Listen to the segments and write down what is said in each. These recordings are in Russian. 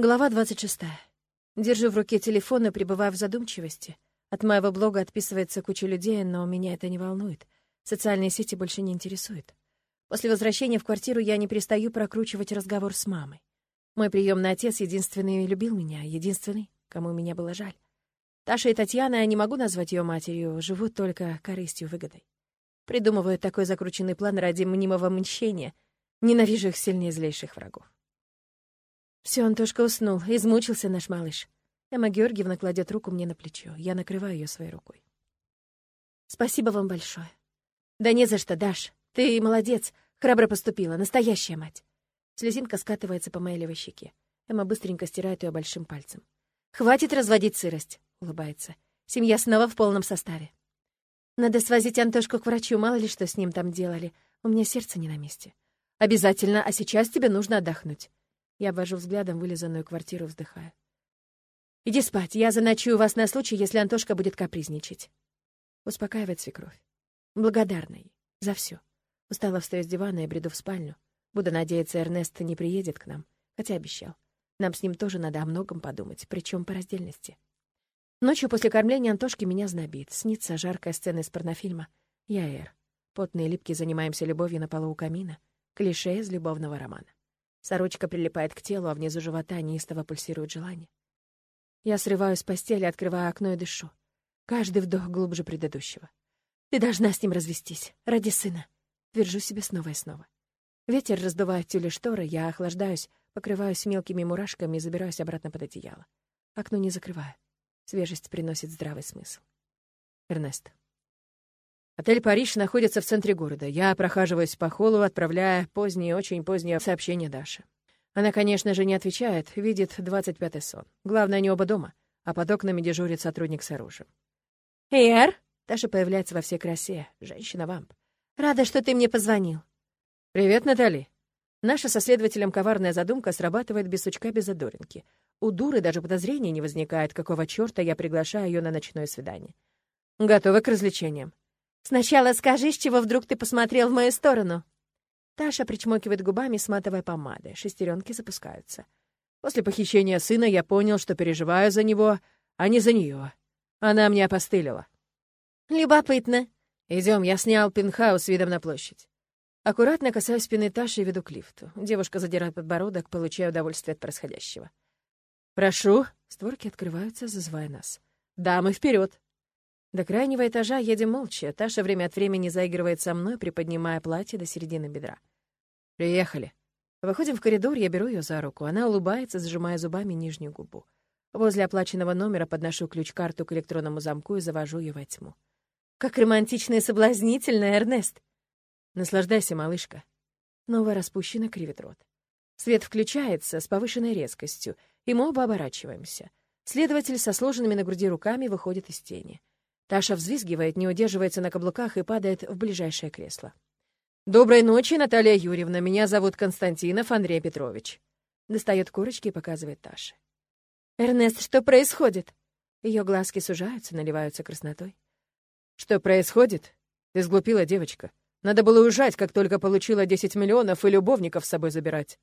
Глава 26. Держу в руке телефон и пребываю в задумчивости. От моего блога отписывается куча людей, но меня это не волнует. Социальные сети больше не интересуют. После возвращения в квартиру я не перестаю прокручивать разговор с мамой. Мой приемный отец единственный любил меня, единственный, кому меня было жаль. Таша и Татьяна, я не могу назвать ее матерью, живут только корыстью, выгодой. Придумываю такой закрученный план ради мнимого мщения. Ненавижу их сильнее злейших врагов. Все, Антошка уснул. Измучился наш малыш. Эмма Георгиевна кладет руку мне на плечо. Я накрываю ее своей рукой. Спасибо вам большое. Да не за что, Даш. Ты молодец. Храбро поступила. Настоящая мать. Слезинка скатывается по моей левой щеке. Эмма быстренько стирает ее большим пальцем. «Хватит разводить сырость», — улыбается. «Семья снова в полном составе». «Надо свозить Антошку к врачу, мало ли что с ним там делали. У меня сердце не на месте». «Обязательно, а сейчас тебе нужно отдохнуть. Я обвожу взглядом вылизанную квартиру, вздыхая. «Иди спать, я заночую вас на случай, если Антошка будет капризничать». Успокаивает свекровь. Благодарна ей за все. Устала встаю с дивана и бреду в спальню. Буду надеяться, Эрнест не приедет к нам, хотя обещал. Нам с ним тоже надо о многом подумать, причем по раздельности. Ночью после кормления Антошки меня знобит. Снится жаркая сцена из порнофильма. Я Эр. Потные липки занимаемся любовью на полу у камина. Клише из любовного романа. Сорочка прилипает к телу, а внизу живота неистово пульсирует желание. Я срываюсь с постели, открываю окно и дышу. Каждый вдох глубже предыдущего. Ты должна с ним развестись. Ради сына. Твержу себе снова и снова. Ветер раздувает тюли шторы, я охлаждаюсь, покрываюсь мелкими мурашками и забираюсь обратно под одеяло. Окно не закрываю. Свежесть приносит здравый смысл. Эрнест. Отель «Париж» находится в центре города. Я прохаживаюсь по холлу, отправляя поздние, очень поздние сообщения Даше. Она, конечно же, не отвечает, видит 25-й сон. Главное, они оба дома, а под окнами дежурит сотрудник с оружием. «Эр!» — Даша появляется во всей красе. Женщина-вамп. «Рада, что ты мне позвонил». «Привет, Натали». Наша со следователем коварная задумка срабатывает без сучка, без задоринки. У дуры даже подозрения не возникает, какого чёрта я приглашаю ее на ночное свидание. Готова к развлечениям. Сначала скажи, с чего вдруг ты посмотрел в мою сторону?» Таша причмокивает губами, сматывая помадой. Шестеренки запускаются. После похищения сына я понял, что переживаю за него, а не за нее. Она мне опостылила. «Любопытно». Идем, я снял пентхаус видом на площадь. Аккуратно касаюсь спины Таши и веду к лифту. Девушка задирает подбородок, получая удовольствие от происходящего. «Прошу». Створки открываются, зазывая нас. «Дамы, вперед! До крайнего этажа едем молча. Таша время от времени заигрывает со мной, приподнимая платье до середины бедра. «Приехали». Выходим в коридор, я беру ее за руку. Она улыбается, зажимая зубами нижнюю губу. Возле оплаченного номера подношу ключ-карту к электронному замку и завожу ее во тьму. «Как романтично и соблазнительно, Эрнест!» «Наслаждайся, малышка». Новая распущена кривит рот. Свет включается с повышенной резкостью, и мы оба оборачиваемся. Следователь со сложенными на груди руками выходит из тени. Таша взвизгивает, не удерживается на каблуках и падает в ближайшее кресло. «Доброй ночи, Наталья Юрьевна. Меня зовут Константинов Андрей Петрович». Достает курочки и показывает Таше. «Эрнест, что происходит?» Ее глазки сужаются, наливаются краснотой. «Что происходит? Ты сглупила, девочка. Надо было уезжать, как только получила 10 миллионов, и любовников с собой забирать».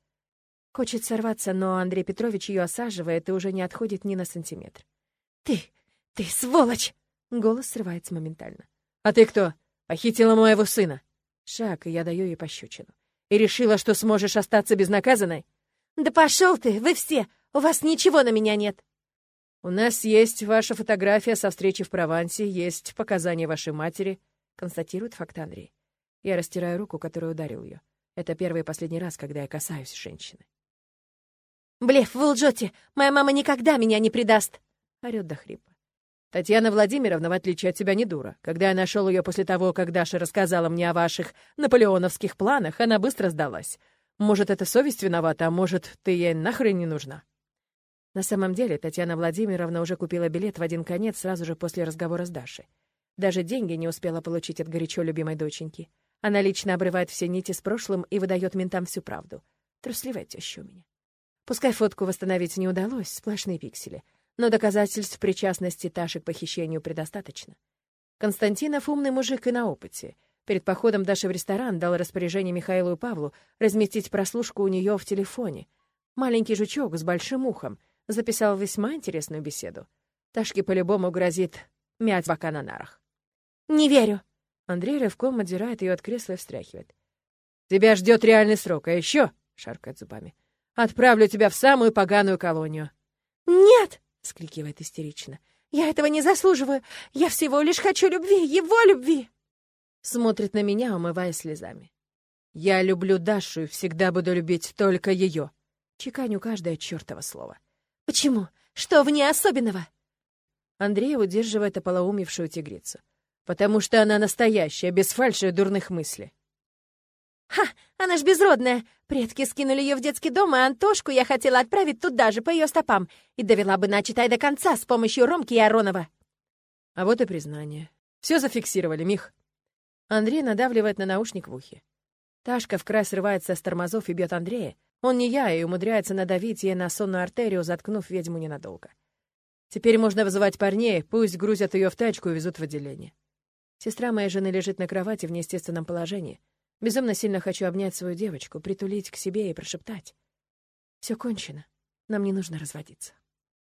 Хочет сорваться, но Андрей Петрович ее осаживает и уже не отходит ни на сантиметр. «Ты, ты сволочь!» Голос срывается моментально. «А ты кто? Похитила моего сына!» Шаг, и я даю ей пощечину. «И решила, что сможешь остаться безнаказанной?» «Да пошел ты! Вы все! У вас ничего на меня нет!» «У нас есть ваша фотография со встречи в Провансе, есть показания вашей матери», — констатирует факт Андрей. Я растираю руку, которую ударил ее. Это первый и последний раз, когда я касаюсь женщины. «Блеф, вы лжете! Моя мама никогда меня не предаст!» — орёт до хрипа. Татьяна Владимировна, в отличие от тебя, не дура. Когда я нашел ее после того, как Даша рассказала мне о ваших наполеоновских планах, она быстро сдалась. Может, это совесть виновата, а может, ты ей нахрен не нужна. На самом деле, Татьяна Владимировна уже купила билет в один конец сразу же после разговора с Дашей. Даже деньги не успела получить от горячо любимой доченьки. Она лично обрывает все нити с прошлым и выдает ментам всю правду. Трусливая теща у меня. Пускай фотку восстановить не удалось, сплошные пиксели — но доказательств причастности Таши к похищению предостаточно. Константинов умный мужик и на опыте. Перед походом Даши в ресторан дал распоряжение Михаилу и Павлу разместить прослушку у нее в телефоне. Маленький жучок с большим ухом записал весьма интересную беседу. Ташке по-любому грозит мять бока на нарах. «Не верю!» Андрей рывком отдирает ее от кресла и встряхивает. «Тебя ждет реальный срок, а еще, шаркает зубами, отправлю тебя в самую поганую колонию». «Нет!» — скрикивает истерично. «Я этого не заслуживаю! Я всего лишь хочу любви, его любви!» Смотрит на меня, умывая слезами. «Я люблю Дашу и всегда буду любить только ее!» Чеканю каждое чертово слово. «Почему? Что в ней особенного?» Андрей удерживает ополоумевшую тигрицу. «Потому что она настоящая, без фальши и дурных мыслей». «Ха! Она ж безродная! Предки скинули ее в детский дом, а Антошку я хотела отправить туда же, по ее стопам, и довела бы начатай до конца с помощью Ромки и Аронова». А вот и признание. Все зафиксировали, Мих. Андрей надавливает на наушник в ухе. Ташка в край срывается с тормозов и бьет Андрея. Он не я, и умудряется надавить ей на сонную артерию, заткнув ведьму ненадолго. Теперь можно вызывать парней, пусть грузят ее в тачку и везут в отделение. Сестра моей жены лежит на кровати в неестественном положении. Безумно сильно хочу обнять свою девочку, притулить к себе и прошептать. Все кончено. Нам не нужно разводиться.